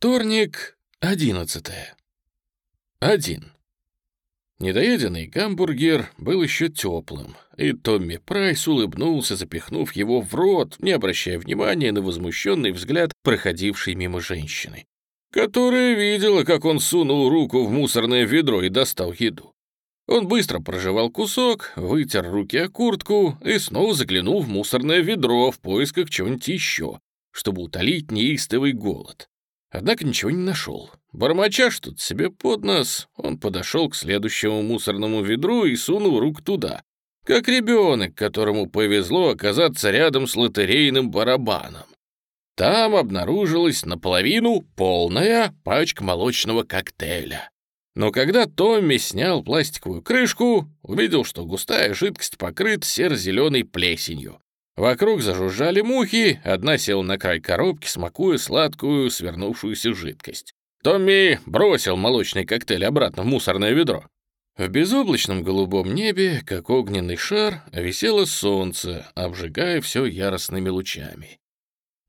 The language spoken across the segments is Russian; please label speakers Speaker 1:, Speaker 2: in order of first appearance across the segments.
Speaker 1: Вторник, одиннадцатое. Один. Недоеденный гамбургер был еще теплым, и Томми Прайс улыбнулся, запихнув его в рот, не обращая внимания на возмущенный взгляд проходившей мимо женщины, которая видела, как он сунул руку в мусорное ведро и достал еду. Он быстро прожевал кусок, вытер руки о куртку и снова заглянул в мусорное ведро в поисках чего-нибудь еще, чтобы утолить неистовый голод. Однако ничего не нашел. Бормоча что-то себе под нос, он подошел к следующему мусорному ведру и сунул рук туда, как ребенок, которому повезло оказаться рядом с лотерейным барабаном. Там обнаружилась наполовину полная пачка молочного коктейля. Но когда Томми снял пластиковую крышку, увидел, что густая жидкость покрыта серо-зеленой плесенью. Вокруг зажужжали мухи, одна села на край коробки, смакуя сладкую свернувшуюся жидкость. Томми бросил молочный коктейль обратно в мусорное ведро. В безоблачном голубом небе, как огненный шар, висело солнце, обжигая все яростными лучами.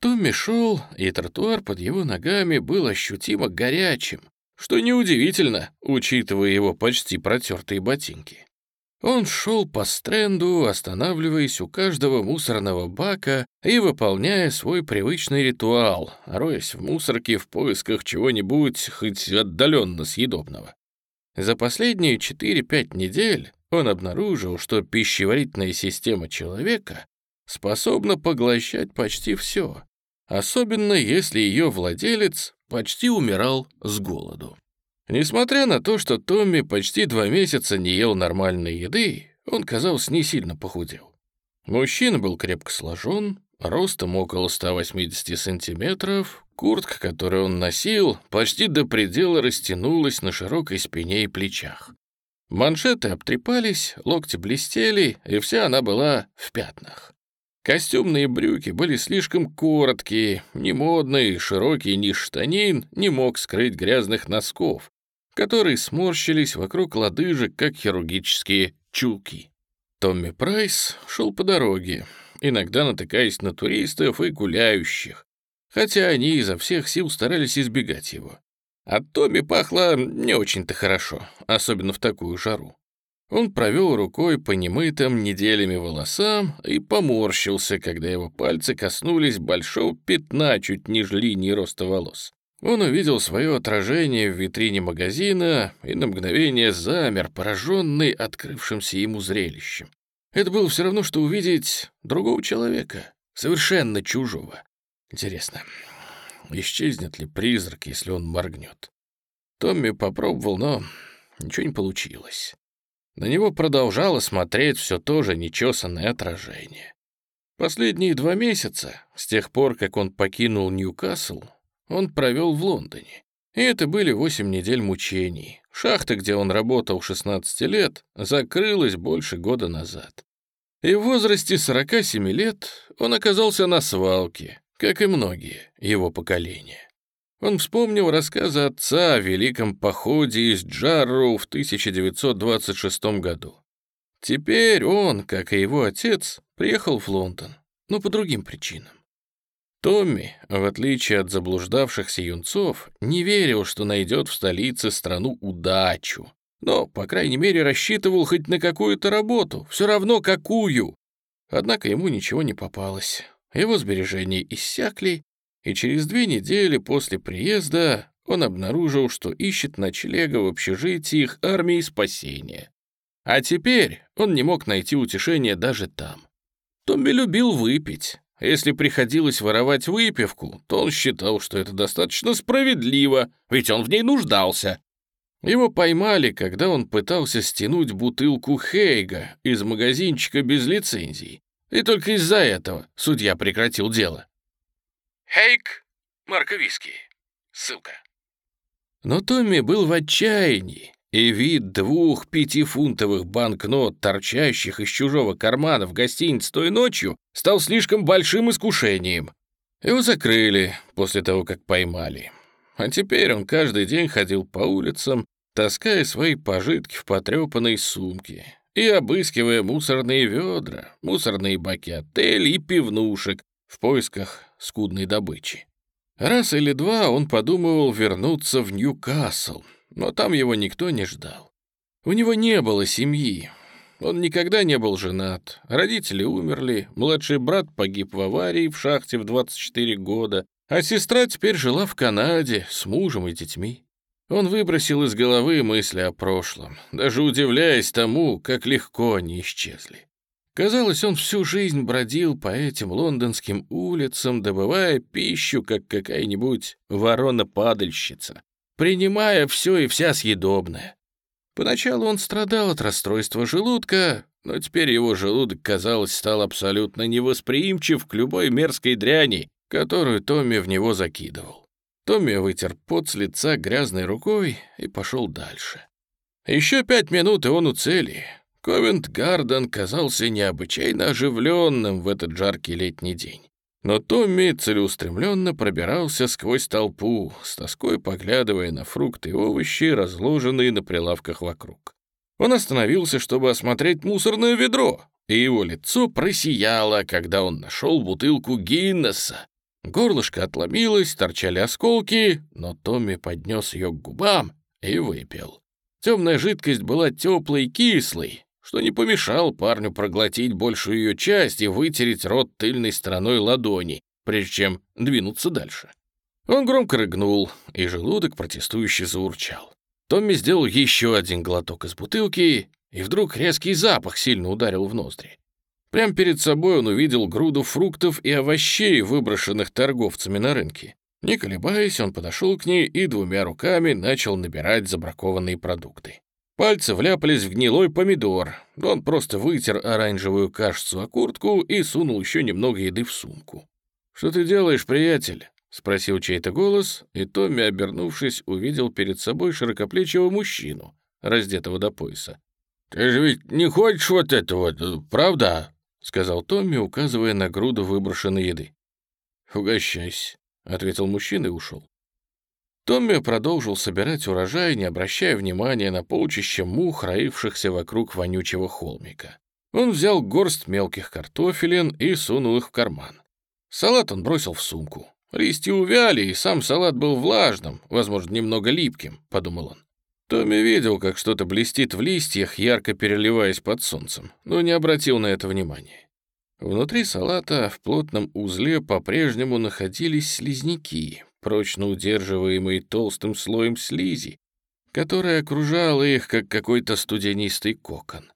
Speaker 1: Томми шел, и тротуар под его ногами был ощутимо горячим, что неудивительно, учитывая его почти протертые ботинки. Он шел по стренду, останавливаясь у каждого мусорного бака и выполняя свой привычный ритуал, роясь в мусорке в поисках чего-нибудь хоть отдаленно съедобного. За последние 4-5 недель он обнаружил, что пищеварительная система человека способна поглощать почти все, особенно если ее владелец почти умирал с голоду. Несмотря на то, что Томми почти два месяца не ел нормальной еды, он, казался, не сильно похудел. Мужчина был крепко сложен, ростом около 180 сантиметров, куртка, которую он носил, почти до предела растянулась на широкой спине и плечах. Маншеты обтрепались, локти блестели, и вся она была в пятнах. Костюмные брюки были слишком короткие, не модные, широкий низ штанин не мог скрыть грязных носков, которые сморщились вокруг лодыжек, как хирургические чулки. Томми Прайс шел по дороге, иногда натыкаясь на туристов и гуляющих, хотя они изо всех сил старались избегать его. От Томми пахло не очень-то хорошо, особенно в такую жару. Он провел рукой по немытым неделями волосам и поморщился, когда его пальцы коснулись большого пятна чуть ниже линии роста волос. Он увидел свое отражение в витрине магазина и на мгновение замер, пораженный открывшимся ему зрелищем. Это было все равно, что увидеть другого человека, совершенно чужого. Интересно, исчезнет ли призрак, если он моргнет? Томми попробовал, но ничего не получилось. На него продолжало смотреть все то же нечесанное отражение. Последние два месяца, с тех пор, как он покинул Ньюкасл, он провел в Лондоне. И это были восемь недель мучений. Шахта, где он работал 16 лет, закрылась больше года назад. И в возрасте 47 лет он оказался на свалке, как и многие его поколения. Он вспомнил рассказы отца о великом походе из Джарроу в 1926 году. Теперь он, как и его отец, приехал в Лондон, но по другим причинам. Томми, в отличие от заблуждавшихся юнцов, не верил, что найдет в столице страну удачу. Но, по крайней мере, рассчитывал хоть на какую-то работу, все равно какую. Однако ему ничего не попалось. Его сбережения иссякли, и через две недели после приезда он обнаружил, что ищет ночлега в общежитии их армии спасения. А теперь он не мог найти утешения даже там. Томми любил выпить, если приходилось воровать выпивку, то он считал, что это достаточно справедливо, ведь он в ней нуждался. Его поймали, когда он пытался стянуть бутылку Хейга из магазинчика без лицензии. И только из-за этого судья прекратил дело. Хейг — марка виски. Ссылка. Но Томми был в отчаянии и вид двух пятифунтовых банкнот, торчащих из чужого кармана в гостинице той ночью, стал слишком большим искушением. Его закрыли после того, как поймали. А теперь он каждый день ходил по улицам, таская свои пожитки в потрепанной сумке и обыскивая мусорные ведра, мусорные баки отелей и пивнушек в поисках скудной добычи. Раз или два он подумывал вернуться в Ньюкасл, но там его никто не ждал. У него не было семьи, он никогда не был женат, родители умерли, младший брат погиб в аварии в шахте в 24 года, а сестра теперь жила в Канаде с мужем и детьми. Он выбросил из головы мысли о прошлом, даже удивляясь тому, как легко они исчезли. Казалось, он всю жизнь бродил по этим лондонским улицам, добывая пищу, как какая-нибудь ворона-падальщица, принимая все и вся съедобное. Поначалу он страдал от расстройства желудка, но теперь его желудок, казалось, стал абсолютно невосприимчив к любой мерзкой дряни, которую Томми в него закидывал. Томми вытер пот с лица грязной рукой и пошел дальше. Еще пять минут, и он у цели. Ковент-Гарден казался необычайно оживленным в этот жаркий летний день. Но Томми целеустремленно пробирался сквозь толпу, с тоской поглядывая на фрукты и овощи, разложенные на прилавках вокруг. Он остановился, чтобы осмотреть мусорное ведро, и его лицо просияло, когда он нашел бутылку Гиннесса. Горлышко отломилось, торчали осколки, но Томми поднес ее к губам и выпил. Темная жидкость была теплой и кислой, что не помешал парню проглотить большую ее часть и вытереть рот тыльной стороной ладони, прежде чем двинуться дальше. Он громко рыгнул, и желудок протестующе заурчал. Томми сделал еще один глоток из бутылки, и вдруг резкий запах сильно ударил в ноздри. Прямо перед собой он увидел груду фруктов и овощей, выброшенных торговцами на рынке. Не колебаясь, он подошел к ней и двумя руками начал набирать забракованные продукты. Пальцы вляпались в гнилой помидор. Он просто вытер оранжевую кашицу о куртку и сунул еще немного еды в сумку. «Что ты делаешь, приятель?» — спросил чей-то голос, и Томми, обернувшись, увидел перед собой широкоплечего мужчину, раздетого до пояса. «Ты же ведь не хочешь вот это вот, правда?» — сказал Томми, указывая на груду выброшенной еды. «Угощайся», — ответил мужчина и ушел. Томми продолжил собирать урожай, не обращая внимания на полчища мух, роившихся вокруг вонючего холмика. Он взял горсть мелких картофелин и сунул их в карман. Салат он бросил в сумку. Листья увяли, и сам салат был влажным, возможно, немного липким, подумал он. Томми видел, как что-то блестит в листьях, ярко переливаясь под солнцем, но не обратил на это внимания. Внутри салата в плотном узле по-прежнему находились слизняки, прочно удерживаемые толстым слоем слизи, которая окружала их, как какой-то студенистый кокон.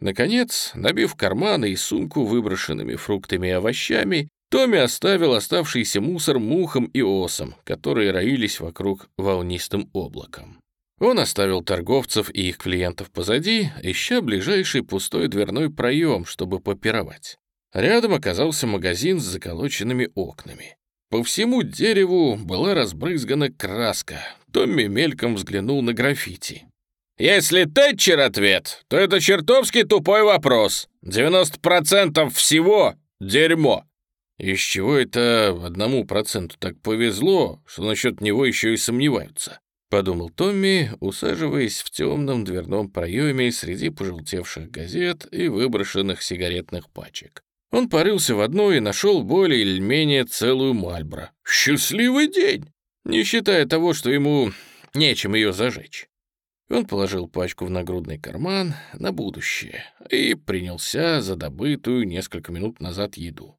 Speaker 1: Наконец, набив карманы и сумку выброшенными фруктами и овощами, Томми оставил оставшийся мусор мухам и осам, которые роились вокруг волнистым облаком. Он оставил торговцев и их клиентов позади, ища ближайший пустой дверной проем, чтобы попировать. Рядом оказался магазин с заколоченными окнами. По всему дереву была разбрызгана краска. Томми мельком взглянул на граффити. «Если Тэтчер ответ, то это чертовски тупой вопрос. 90% всего — дерьмо». Из чего это одному проценту так повезло, что насчет него еще и сомневаются? Подумал Томми, усаживаясь в темном дверном проеме среди пожелтевших газет и выброшенных сигаретных пачек. Он порылся в одной и нашел более или менее целую Мальбро. Счастливый день! Не считая того, что ему нечем ее зажечь. Он положил пачку в нагрудный карман на будущее и принялся за добытую несколько минут назад еду.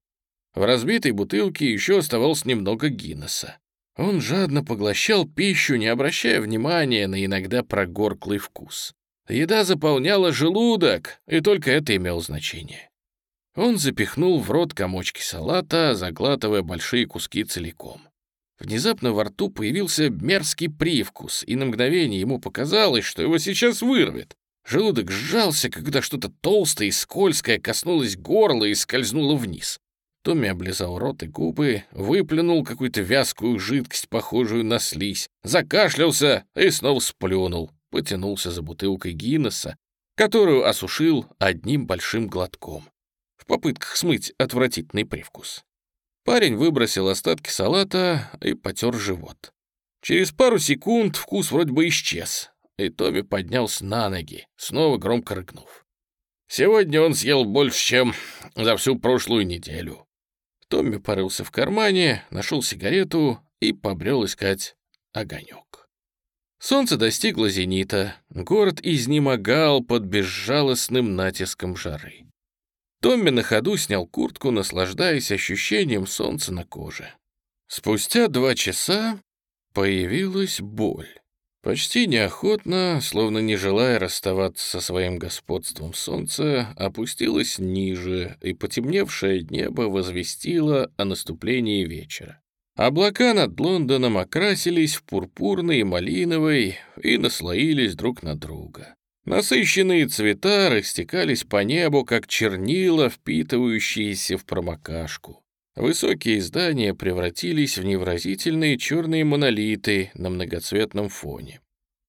Speaker 1: В разбитой бутылке еще оставалось немного Гиннесса. Он жадно поглощал пищу, не обращая внимания на иногда прогорклый вкус. Еда заполняла желудок, и только это имело значение. Он запихнул в рот комочки салата, заглатывая большие куски целиком. Внезапно во рту появился мерзкий привкус, и на мгновение ему показалось, что его сейчас вырвет. Желудок сжался, когда что-то толстое и скользкое коснулось горла и скользнуло вниз. Томми облизал рот и губы, выплюнул какую-то вязкую жидкость, похожую на слизь, закашлялся и снова сплюнул, потянулся за бутылкой Гиннесса, которую осушил одним большим глотком в попытках смыть отвратительный привкус. Парень выбросил остатки салата и потер живот. Через пару секунд вкус вроде бы исчез, и Томми поднялся на ноги, снова громко рыкнув. Сегодня он съел больше, чем за всю прошлую неделю. Томми порылся в кармане, нашел сигарету и побрел искать огонек. Солнце достигло зенита, город изнемогал под безжалостным натиском жары. Томми на ходу снял куртку, наслаждаясь ощущением солнца на коже. Спустя два часа появилась боль. Почти неохотно, словно не желая расставаться со своим господством солнце, опустилось ниже, и потемневшее небо возвестило о наступлении вечера. Облака над Лондоном окрасились в пурпурный и малиновый и наслоились друг на друга. Насыщенные цвета растекались по небу, как чернила, впитывающиеся в промокашку. Высокие здания превратились в невразительные черные монолиты на многоцветном фоне.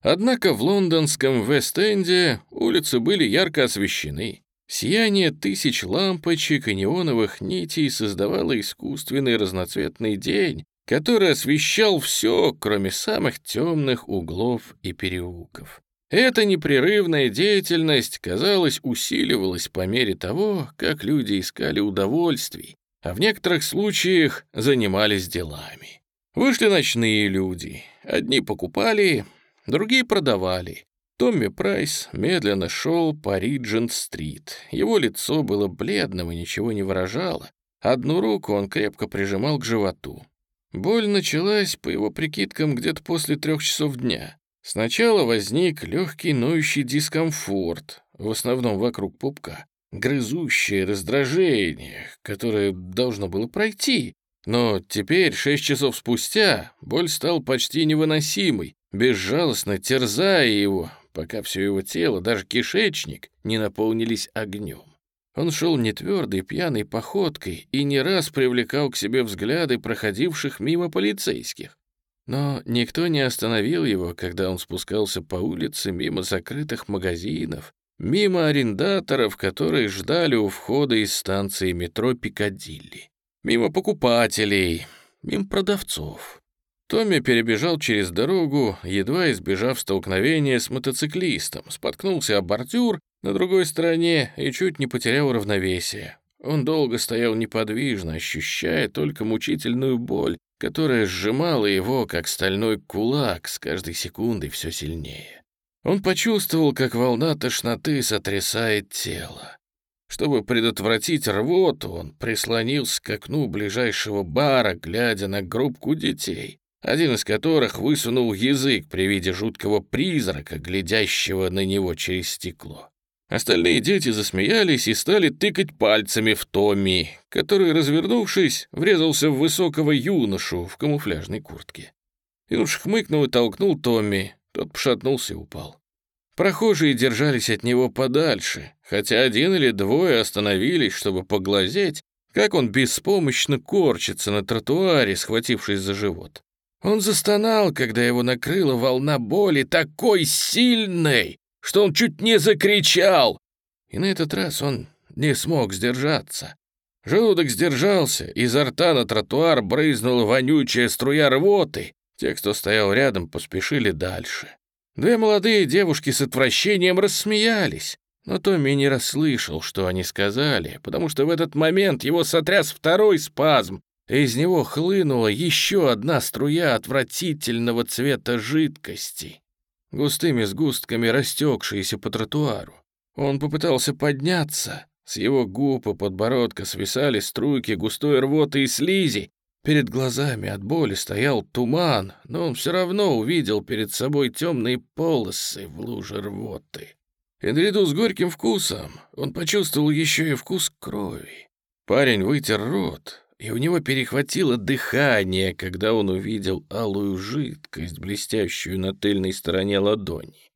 Speaker 1: Однако в лондонском Вест-Энде улицы были ярко освещены. Сияние тысяч лампочек и неоновых нитей создавало искусственный разноцветный день, который освещал все, кроме самых темных углов и переулков. Эта непрерывная деятельность, казалось, усиливалась по мере того, как люди искали удовольствий, а в некоторых случаях занимались делами. Вышли ночные люди. Одни покупали, другие продавали. Томми Прайс медленно шел по Риджент-стрит. Его лицо было бледным и ничего не выражало. Одну руку он крепко прижимал к животу. Боль началась, по его прикидкам, где-то после трех часов дня. Сначала возник легкий ноющий дискомфорт, в основном вокруг пупка грызущее раздражение, которое должно было пройти. Но теперь, шесть часов спустя, боль стала почти невыносимой, безжалостно терзая его, пока все его тело, даже кишечник, не наполнились огнем. Он шел нетвердой, пьяной походкой и не раз привлекал к себе взгляды проходивших мимо полицейских. Но никто не остановил его, когда он спускался по улице мимо закрытых магазинов, Мимо арендаторов, которые ждали у входа из станции метро Пикадилли. Мимо покупателей, мимо продавцов. Томми перебежал через дорогу, едва избежав столкновения с мотоциклистом, споткнулся о бордюр на другой стороне и чуть не потерял равновесие. Он долго стоял неподвижно, ощущая только мучительную боль, которая сжимала его, как стальной кулак, с каждой секундой все сильнее. Он почувствовал, как волна тошноты сотрясает тело. Чтобы предотвратить рвоту, он прислонился к окну ближайшего бара, глядя на группку детей, один из которых высунул язык при виде жуткого призрака, глядящего на него через стекло. Остальные дети засмеялись и стали тыкать пальцами в Томми, который, развернувшись, врезался в высокого юношу в камуфляжной куртке. Юнош хмыкнул и толкнул Томми, тот пошатнулся и упал. Прохожие держались от него подальше, хотя один или двое остановились, чтобы поглазеть, как он беспомощно корчится на тротуаре, схватившись за живот. Он застонал, когда его накрыла волна боли такой сильной, что он чуть не закричал. И на этот раз он не смог сдержаться. Желудок сдержался, изо рта на тротуар брызнула вонючая струя рвоты, те, кто стоял рядом, поспешили дальше. Две молодые девушки с отвращением рассмеялись, но Томми не расслышал, что они сказали, потому что в этот момент его сотряс второй спазм, и из него хлынула еще одна струя отвратительного цвета жидкости, густыми сгустками растекшиеся по тротуару. Он попытался подняться, с его губ и подбородка свисали струйки густой рвоты и слизи, Перед глазами от боли стоял туман, но он все равно увидел перед собой темные полосы в луже рвоты. И наряду с горьким вкусом он почувствовал еще и вкус крови. Парень вытер рот, и у него перехватило дыхание, когда он увидел алую жидкость, блестящую на тыльной стороне ладони.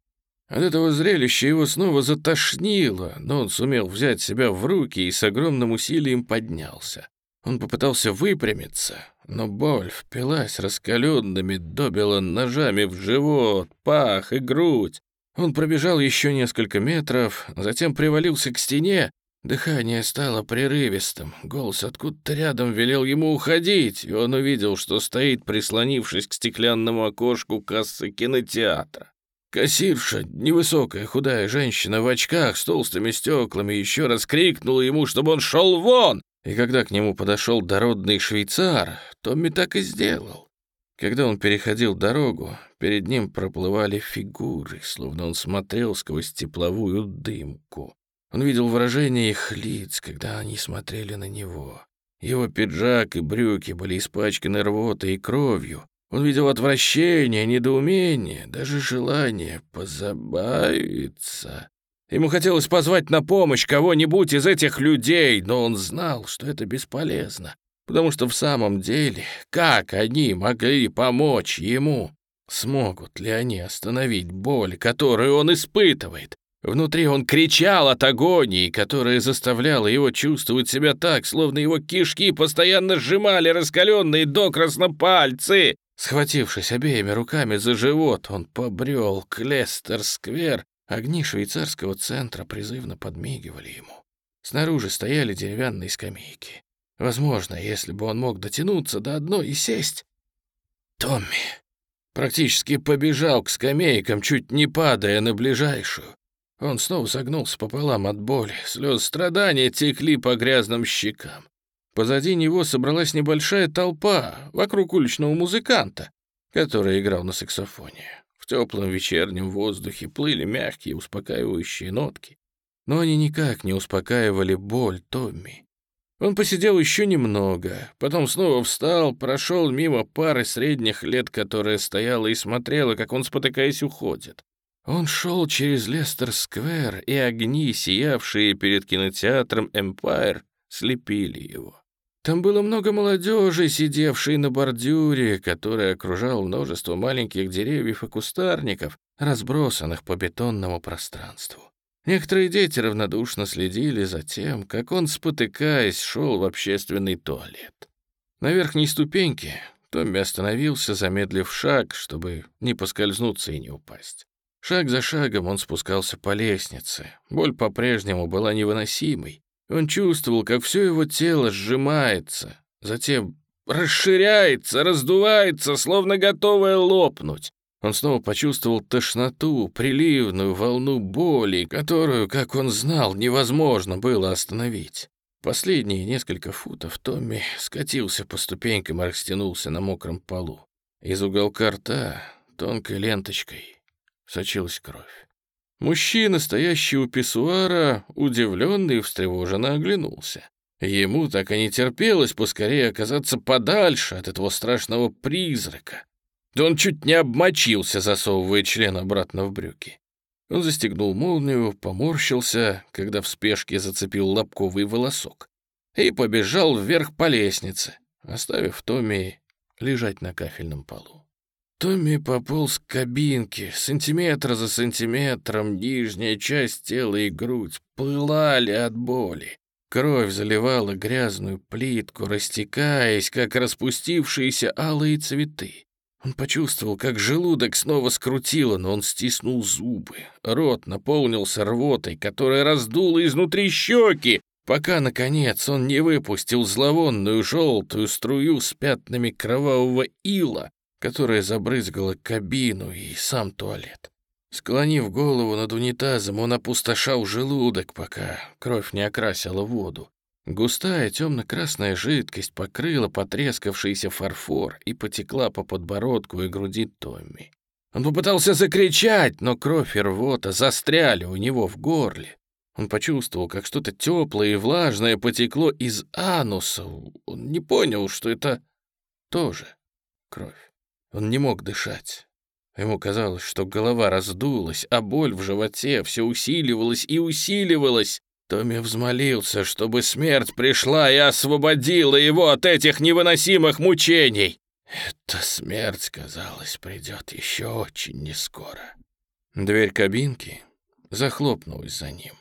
Speaker 1: От этого зрелища его снова затошнило, но он сумел взять себя в руки и с огромным усилием поднялся. Он попытался выпрямиться, но боль впилась раскаленными добила ножами в живот, пах и грудь. Он пробежал еще несколько метров, затем привалился к стене. Дыхание стало прерывистым, голос откуда-то рядом велел ему уходить, и он увидел, что стоит, прислонившись к стеклянному окошку кассы кинотеатра. Кассирша, невысокая худая женщина в очках с толстыми стеклами, еще раз крикнула ему, чтобы он шел вон, и когда к нему подошел дородный швейцар, Томми так и сделал. Когда он переходил дорогу, перед ним проплывали фигуры, словно он смотрел сквозь тепловую дымку. Он видел выражение их лиц, когда они смотрели на него. Его пиджак и брюки были испачканы рвотой и кровью. Он видел отвращение, недоумение, даже желание позабавиться. Ему хотелось позвать на помощь кого-нибудь из этих людей, но он знал, что это бесполезно, потому что в самом деле, как они могли помочь ему? Смогут ли они остановить боль, которую он испытывает? Внутри он кричал от агонии, которая заставляла его чувствовать себя так, словно его кишки постоянно сжимали раскаленные докрасно пальцы. Схватившись обеими руками за живот, он побрел к Лестер-сквер. Огни швейцарского центра призывно подмигивали ему. Снаружи стояли деревянные скамейки. Возможно, если бы он мог дотянуться до одной и сесть... Томми практически побежал к скамейкам, чуть не падая на ближайшую. Он снова согнулся пополам от боли, слез страдания текли по грязным щекам. Позади него собралась небольшая толпа вокруг уличного музыканта, который играл на саксофоне. В теплом вечернем воздухе плыли мягкие успокаивающие нотки, но они никак не успокаивали боль Томми. Он посидел еще немного, потом снова встал, прошел мимо пары средних лет, которая стояла и смотрела, как он, спотыкаясь, уходит. Он шел через Лестер-сквер, и огни, сиявшие перед кинотеатром «Эмпайр», слепили его. Там было много молодежи, сидевшей на бордюре, который окружал множество маленьких деревьев и кустарников, разбросанных по бетонному пространству. Некоторые дети равнодушно следили за тем, как он, спотыкаясь, шел в общественный туалет. На верхней ступеньке Томми остановился, замедлив шаг, чтобы не поскользнуться и не упасть. Шаг за шагом он спускался по лестнице. Боль по-прежнему была невыносимой. Он чувствовал, как все его тело сжимается, затем расширяется, раздувается, словно готовое лопнуть. Он снова почувствовал тошноту, приливную волну боли, которую, как он знал, невозможно было остановить. Последние несколько футов Томми скатился по ступенькам и растянулся на мокром полу. Из уголка рта тонкой ленточкой сочилась кровь. Мужчина, стоящий у писсуара, удивленный и встревоженно оглянулся. Ему так и не терпелось поскорее оказаться подальше от этого страшного призрака. Да он чуть не обмочился, засовывая член обратно в брюки. Он застегнул молнию, поморщился, когда в спешке зацепил лобковый волосок, и побежал вверх по лестнице, оставив Томми лежать на кафельном полу. Томми пополз к кабинке, сантиметр за сантиметром нижняя часть тела и грудь пылали от боли. Кровь заливала грязную плитку, растекаясь, как распустившиеся алые цветы. Он почувствовал, как желудок снова скрутило, но он стиснул зубы. Рот наполнился рвотой, которая раздула изнутри щеки, пока, наконец, он не выпустил зловонную желтую струю с пятнами кровавого ила, которая забрызгала кабину и сам туалет. Склонив голову над унитазом, он опустошал желудок, пока кровь не окрасила воду. Густая темно-красная жидкость покрыла потрескавшийся фарфор и потекла по подбородку и груди Томми. Он попытался закричать, но кровь и рвота застряли у него в горле. Он почувствовал, как что-то теплое и влажное потекло из ануса. Он не понял, что это тоже кровь. Он не мог дышать. Ему казалось, что голова раздулась, а боль в животе все усиливалась и усиливалась. Томми взмолился, чтобы смерть пришла и освободила его от этих невыносимых мучений. Эта смерть, казалось, придет еще очень нескоро. Дверь кабинки захлопнулась за ним.